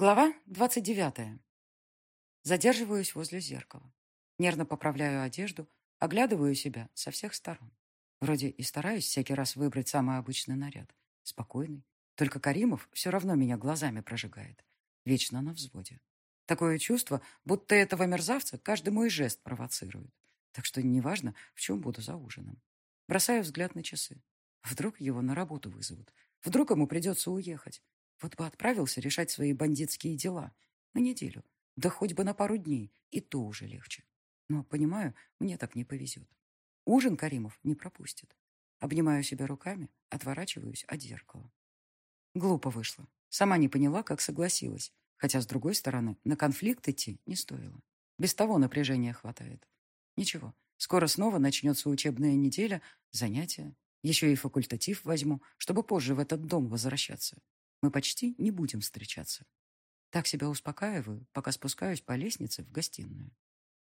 Глава двадцать девятая. Задерживаюсь возле зеркала. Нервно поправляю одежду, оглядываю себя со всех сторон. Вроде и стараюсь всякий раз выбрать самый обычный наряд. Спокойный. Только Каримов все равно меня глазами прожигает. Вечно на взводе. Такое чувство, будто этого мерзавца каждый мой жест провоцирует. Так что неважно, в чем буду за ужином. Бросаю взгляд на часы. Вдруг его на работу вызовут. Вдруг ему придется уехать. Вот бы отправился решать свои бандитские дела на неделю, да хоть бы на пару дней, и то уже легче. Но, понимаю, мне так не повезет. Ужин Каримов не пропустит. Обнимаю себя руками, отворачиваюсь от зеркала. Глупо вышло. Сама не поняла, как согласилась. Хотя, с другой стороны, на конфликт идти не стоило. Без того напряжения хватает. Ничего, скоро снова начнется учебная неделя, занятия. Еще и факультатив возьму, чтобы позже в этот дом возвращаться мы почти не будем встречаться. Так себя успокаиваю, пока спускаюсь по лестнице в гостиную.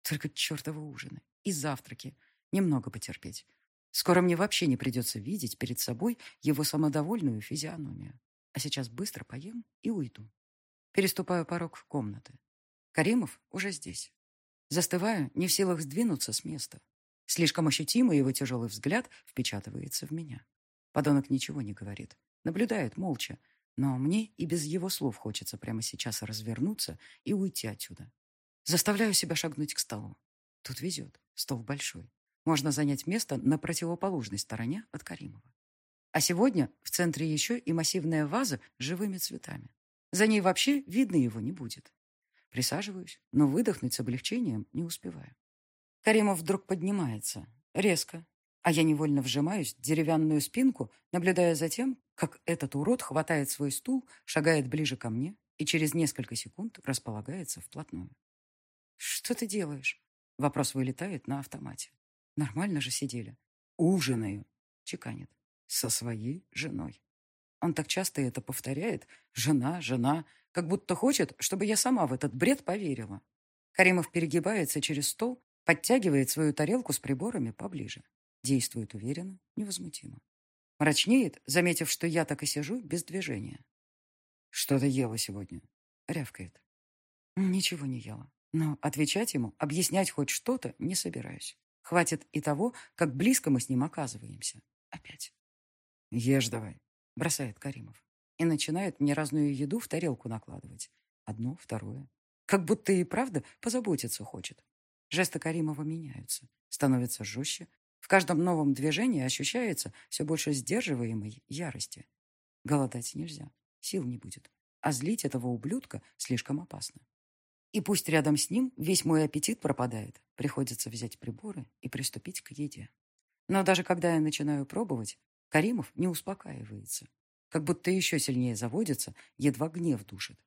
Только чертовы ужины и завтраки. Немного потерпеть. Скоро мне вообще не придется видеть перед собой его самодовольную физиономию. А сейчас быстро поем и уйду. Переступаю порог комнаты. Каримов уже здесь. Застываю, не в силах сдвинуться с места. Слишком ощутимо его тяжелый взгляд впечатывается в меня. Подонок ничего не говорит. Наблюдает молча, но мне и без его слов хочется прямо сейчас развернуться и уйти отсюда. Заставляю себя шагнуть к столу. Тут везет. Стол большой. Можно занять место на противоположной стороне от Каримова. А сегодня в центре еще и массивная ваза с живыми цветами. За ней вообще видно его не будет. Присаживаюсь, но выдохнуть с облегчением не успеваю. Каримов вдруг поднимается. Резко, а я невольно вжимаюсь в деревянную спинку, наблюдая за тем, как этот урод хватает свой стул, шагает ближе ко мне и через несколько секунд располагается вплотную. «Что ты делаешь?» Вопрос вылетает на автомате. Нормально же сидели. «Ужинаю», — чеканит, — «со своей женой». Он так часто это повторяет. «Жена, жена», как будто хочет, чтобы я сама в этот бред поверила. Каримов перегибается через стол, подтягивает свою тарелку с приборами поближе. Действует уверенно, невозмутимо. Мрачнеет, заметив, что я так и сижу без движения. «Что ты ела сегодня?» — рявкает. Ничего не ела. Но отвечать ему, объяснять хоть что-то не собираюсь. Хватит и того, как близко мы с ним оказываемся. Опять. «Ешь давай», — бросает Каримов. И начинает мне разную еду в тарелку накладывать. Одно, второе. Как будто и правда позаботиться хочет. Жесты Каримова меняются, становятся жестче, в каждом новом движении ощущается все больше сдерживаемой ярости. Голодать нельзя, сил не будет. А злить этого ублюдка слишком опасно. И пусть рядом с ним весь мой аппетит пропадает, приходится взять приборы и приступить к еде. Но даже когда я начинаю пробовать, Каримов не успокаивается. Как будто еще сильнее заводится, едва гнев душит.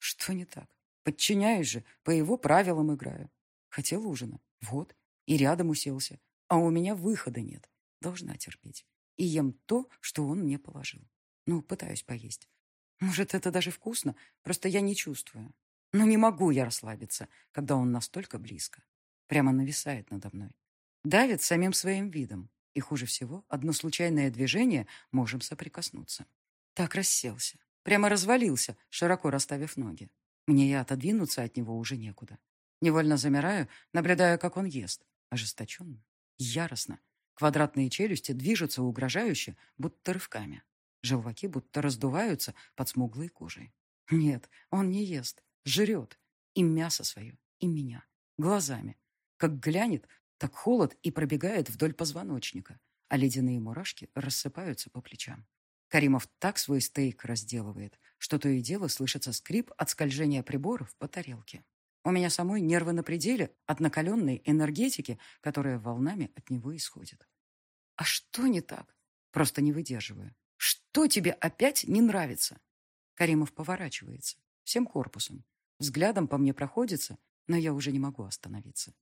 Что не так? Подчиняюсь же, по его правилам играю. Хотел ужина. Вот. И рядом уселся. А у меня выхода нет. Должна терпеть. И ем то, что он мне положил. Ну, пытаюсь поесть. Может, это даже вкусно, просто я не чувствую. Но не могу я расслабиться, когда он настолько близко. Прямо нависает надо мной. Давит самим своим видом. И хуже всего, одно случайное движение можем соприкоснуться. Так расселся. Прямо развалился, широко расставив ноги. Мне и отодвинуться от него уже некуда. Невольно замираю, наблюдая, как он ест. Ожесточенно, Яростно. Квадратные челюсти движутся угрожающе, будто рывками. Желваки будто раздуваются под смуглой кожей. Нет, он не ест, жрет. И мясо свое, и меня. Глазами. Как глянет, так холод и пробегает вдоль позвоночника, а ледяные мурашки рассыпаются по плечам. Каримов так свой стейк разделывает, что то и дело слышится скрип от скольжения приборов по тарелке. У меня самой нервы на пределе от накаленной энергетики, которая волнами от него исходит. А что не так? Просто не выдерживаю. Что тебе опять не нравится? Каримов поворачивается, всем корпусом. Взглядом по мне проходится, но я уже не могу остановиться.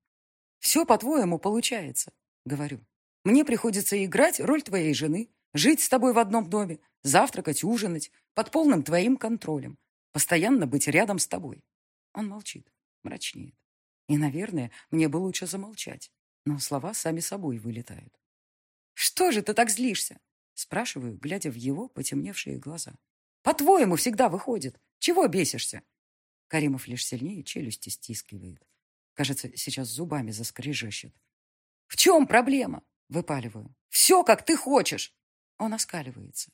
«Все, по-твоему, получается», — говорю. «Мне приходится играть роль твоей жены, жить с тобой в одном доме, завтракать, ужинать, под полным твоим контролем, постоянно быть рядом с тобой». Он молчит мрачнеет. И, наверное, мне бы лучше замолчать. Но слова сами собой вылетают. «Что же ты так злишься?» Спрашиваю, глядя в его потемневшие глаза. «По-твоему всегда выходит. Чего бесишься?» Каримов лишь сильнее челюсти стискивает. Кажется, сейчас зубами заскрежещет. «В чем проблема?» — выпаливаю. «Все, как ты хочешь!» Он оскаливается.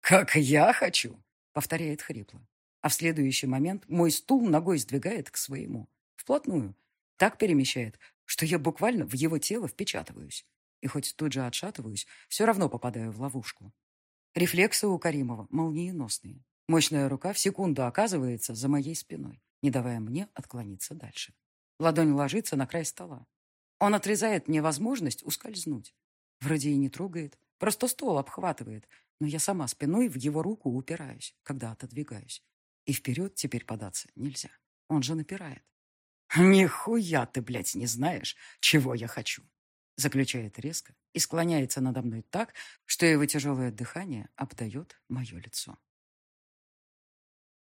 «Как я хочу!» — повторяет хрипло. А в следующий момент мой стул ногой сдвигает к своему. Вплотную. Так перемещает, что я буквально в его тело впечатываюсь. И хоть тут же отшатываюсь, все равно попадаю в ловушку. Рефлексы у Каримова молниеносные. Мощная рука в секунду оказывается за моей спиной, не давая мне отклониться дальше. Ладонь ложится на край стола. Он отрезает мне возможность ускользнуть. Вроде и не трогает, просто стол обхватывает, но я сама спиной в его руку упираюсь, когда отодвигаюсь. И вперед теперь податься нельзя. Он же напирает. «Нихуя ты, блядь, не знаешь, чего я хочу!» Заключает резко и склоняется надо мной так, что его тяжелое дыхание обдает мое лицо.